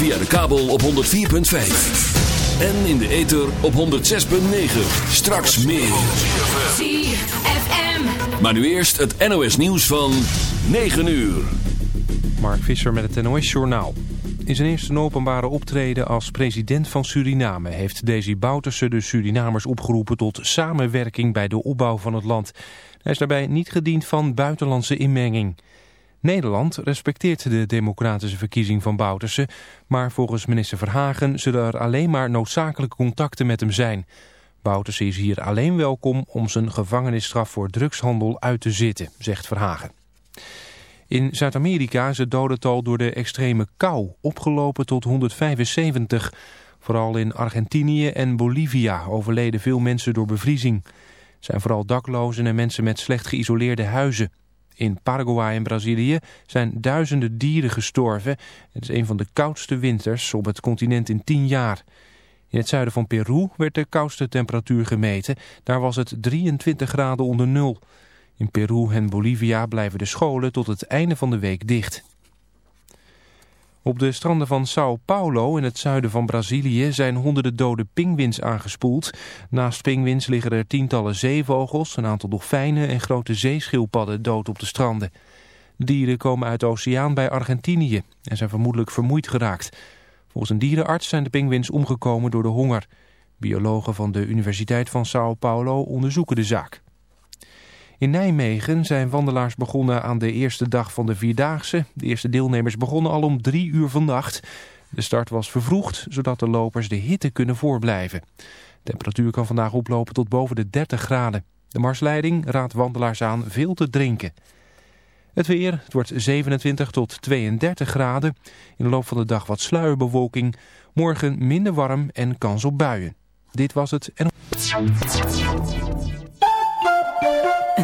Via de kabel op 104.5. En in de ether op 106.9. Straks meer. ZFM. Maar nu eerst het NOS nieuws van 9 uur. Mark Visser met het NOS-journaal. In zijn eerste openbare optreden als president van Suriname... heeft Desi Bouterse de Surinamers opgeroepen tot samenwerking bij de opbouw van het land. Hij is daarbij niet gediend van buitenlandse inmenging. Nederland respecteert de democratische verkiezing van Bouterse... maar volgens minister Verhagen zullen er alleen maar noodzakelijke contacten met hem zijn. Bouterse is hier alleen welkom om zijn gevangenisstraf voor drugshandel uit te zitten, zegt Verhagen. In Zuid-Amerika is het dodental door de extreme kou opgelopen tot 175. Vooral in Argentinië en Bolivia overleden veel mensen door bevriezing. Het zijn vooral daklozen en mensen met slecht geïsoleerde huizen. In Paraguay en Brazilië zijn duizenden dieren gestorven. Het is een van de koudste winters op het continent in tien jaar. In het zuiden van Peru werd de koudste temperatuur gemeten. Daar was het 23 graden onder nul. In Peru en Bolivia blijven de scholen tot het einde van de week dicht. Op de stranden van Sao Paulo in het zuiden van Brazilië zijn honderden dode pinguïns aangespoeld. Naast pinguïns liggen er tientallen zeevogels, een aantal dolfijnen en grote zeeschildpadden dood op de stranden. De dieren komen uit de oceaan bij Argentinië en zijn vermoedelijk vermoeid geraakt. Volgens een dierenarts zijn de pinguïns omgekomen door de honger. Biologen van de Universiteit van Sao Paulo onderzoeken de zaak. In Nijmegen zijn wandelaars begonnen aan de eerste dag van de Vierdaagse. De eerste deelnemers begonnen al om drie uur vannacht. De start was vervroegd, zodat de lopers de hitte kunnen voorblijven. De temperatuur kan vandaag oplopen tot boven de 30 graden. De marsleiding raadt wandelaars aan veel te drinken. Het weer, het wordt 27 tot 32 graden. In de loop van de dag wat sluierbewolking. Morgen minder warm en kans op buien. Dit was het en...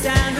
stand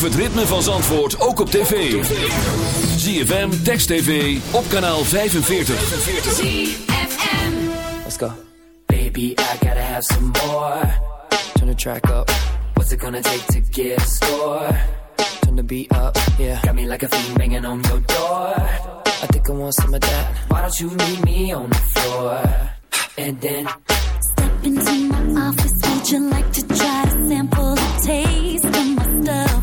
Beleef het ritme van Zandvoort ook op tv. ZFM, Text TV, op kanaal 45. ZFM. Let's go. Baby, I gotta have some more. Turn the track up. What's it gonna take to get a score? Turn the beat up, yeah. Got me like a fiend banging on your door. I think I want some of that. Why don't you meet me on the floor? And then... Step into my office, would you like to try sample taste of my?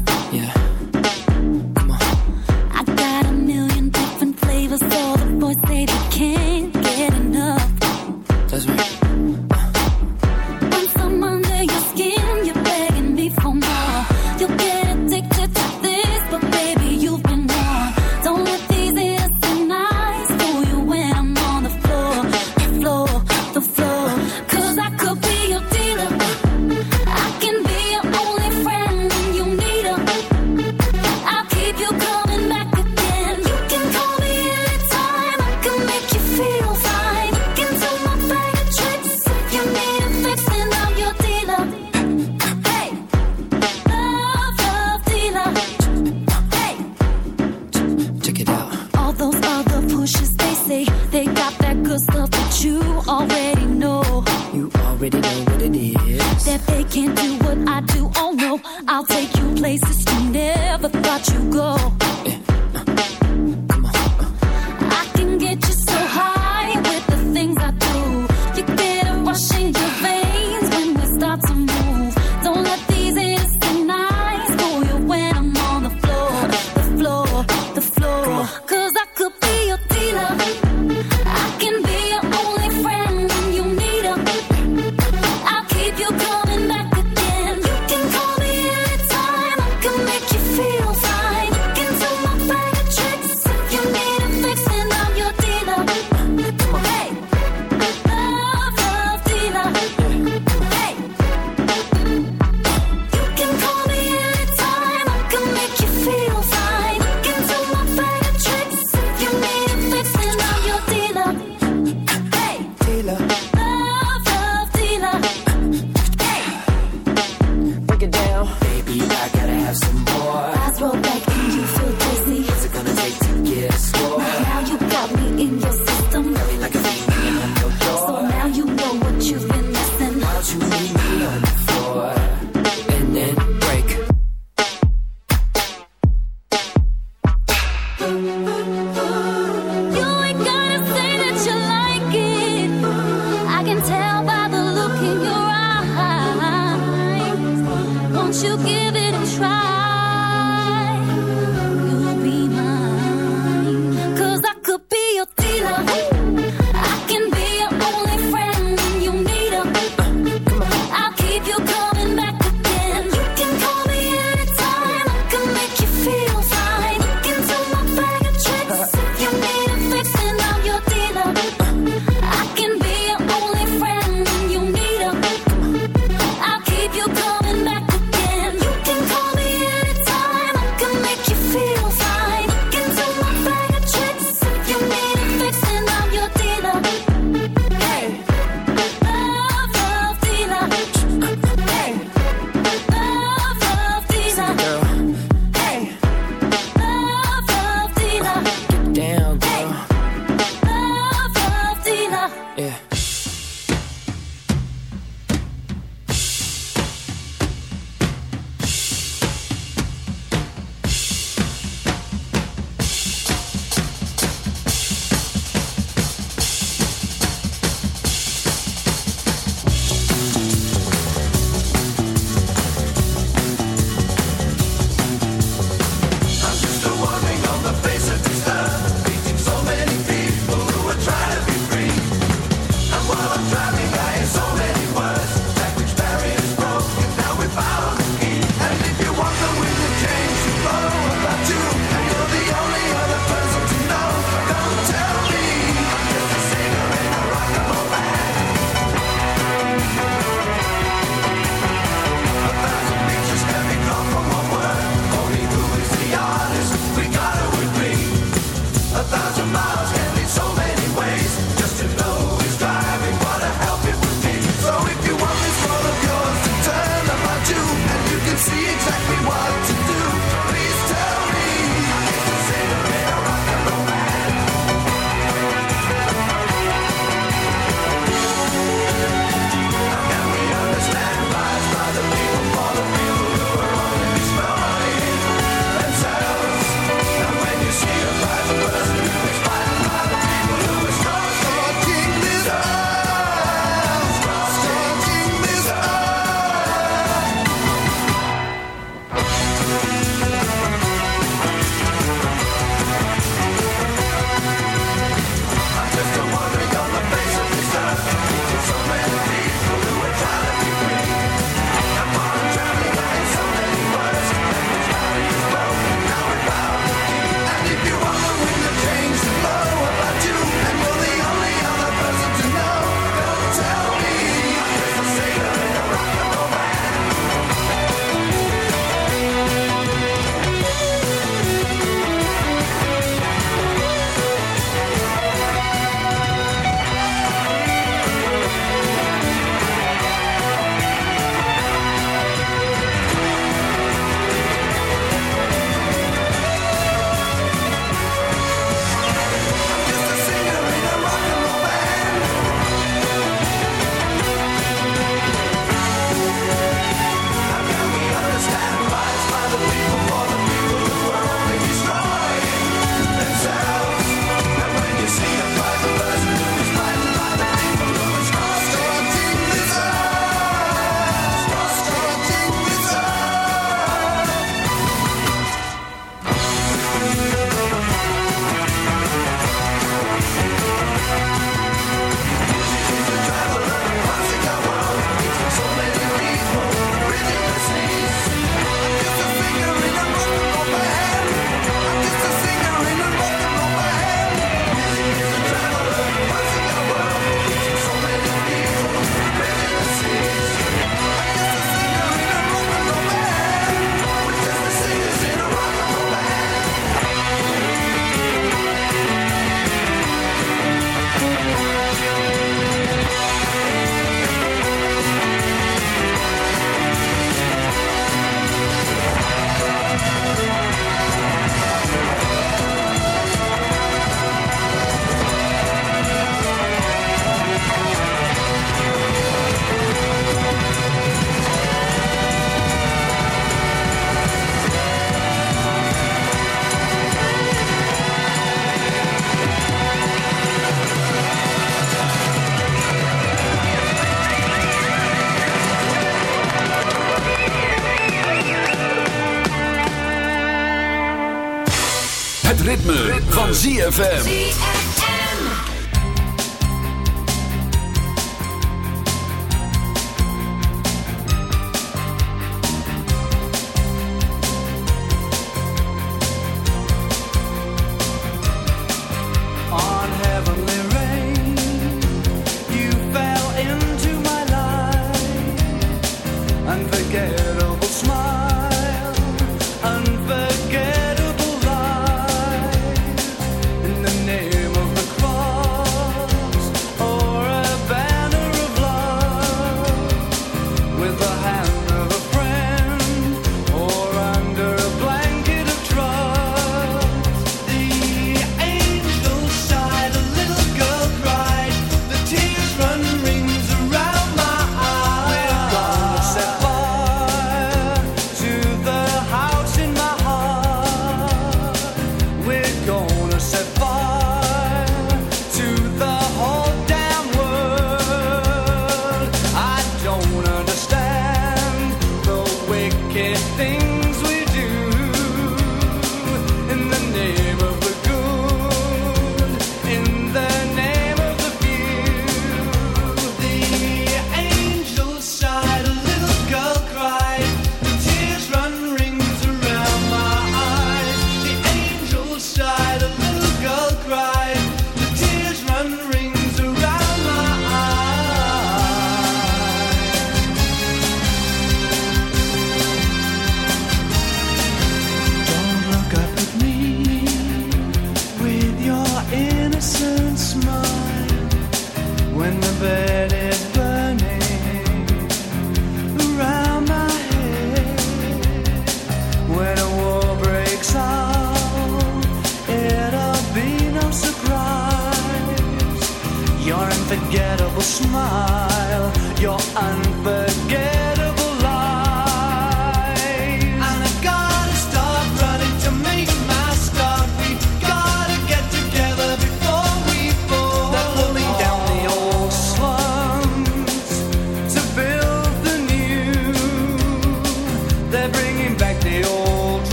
Van ZFM.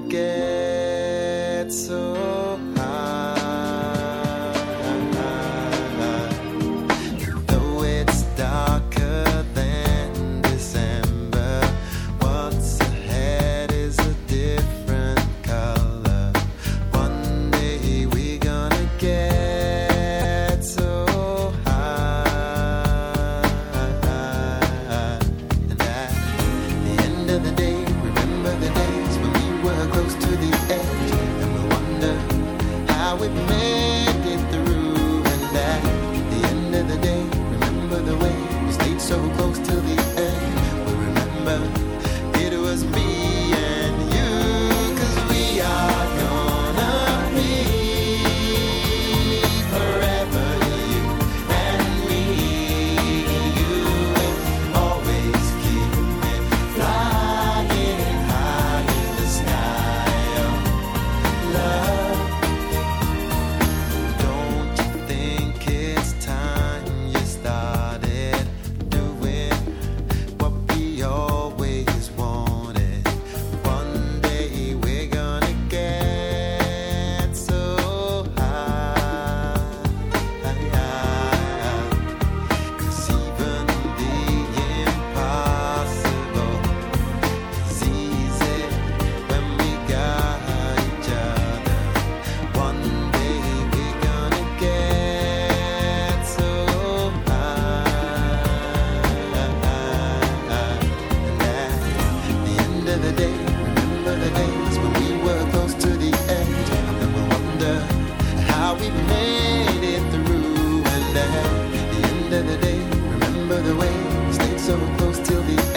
We're gonna get so till the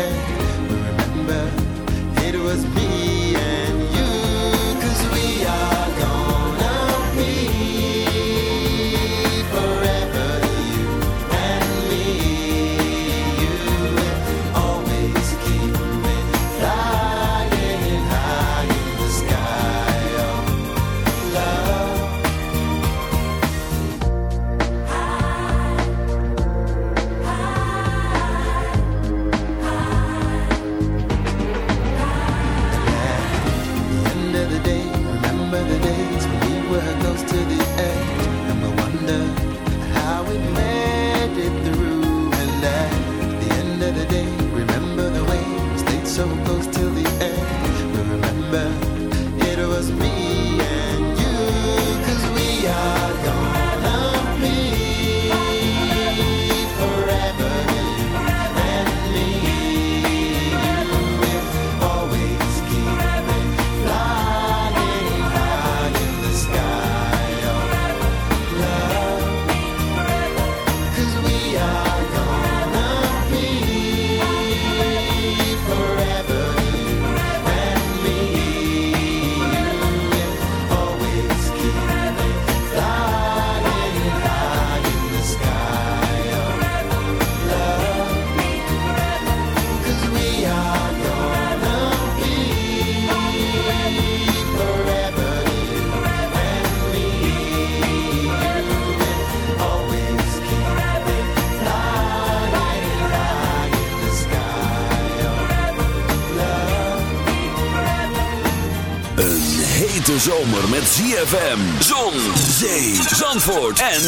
hete zomer met ZFM, zon, zee, zandvoort en.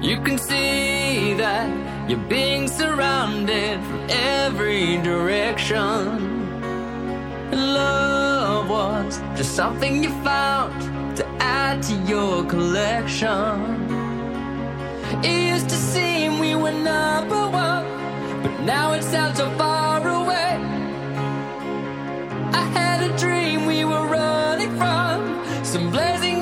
You can see that you're being surrounded from every direction. Love was just something you found to add to your collection. It used to see were number one, but now it sounds so far away. I had a dream we were running from some blazing.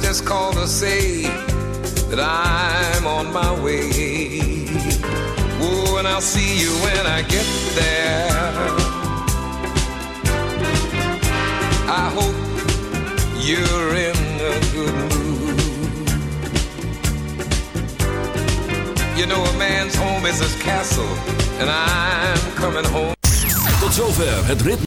Just called to say that I'm on my way. Oh, and I'll see you when I get there. I hope you're in a good mood. You know, a man's home is his castle, and I'm coming home. Tot zover het ritme.